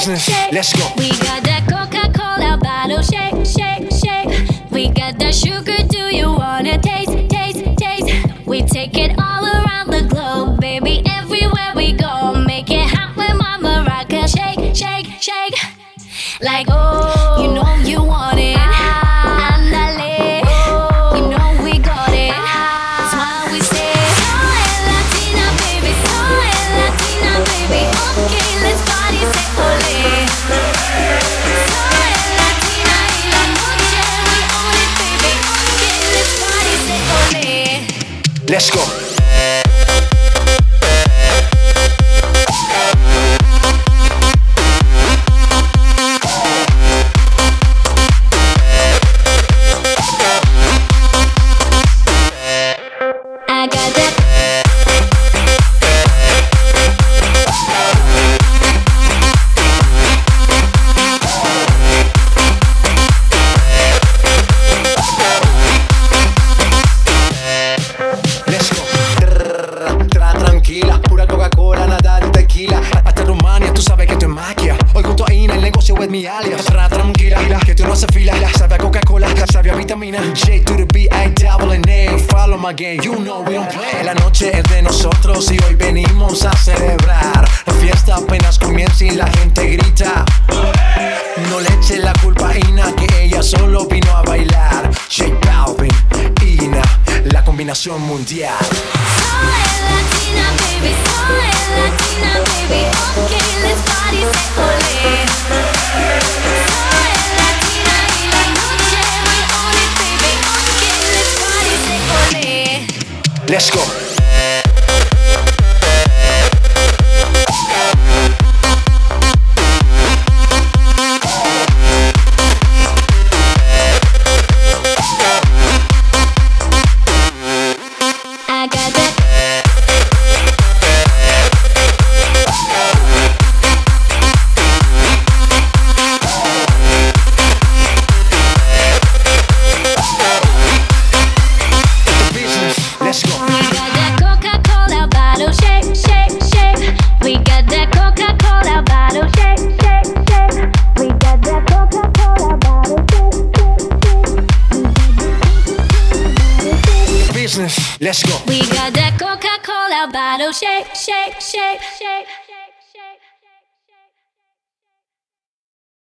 business. shake. Let's go. We got that Coca-Cola bottle shake, shake, shake. We got that sugar. Do you wanna taste, taste, taste? We take it all around the globe, baby. Everywhere we go, make it hot with Mama Rocka. Shake, shake, shake. Like oh, you know you want it. Oh, you know Let's go. Negocio es mi alias. Tra tranquila, que tú no haces fila. Sabe a Coca-Cola, sabe a vitamina. J to the B, I double N A. Follow my game, you know we don't play. La noche es de nosotros y hoy venimos a celebrar. La fiesta apenas comienza y la gente grita. No le eche la culpa a Ina, que ella solo vino a bailar. J Balvin, Ina, la combinación mundial. Let's go. Business. Let's go. We got that Coca-Cola bottle shake, shake, shake, shake.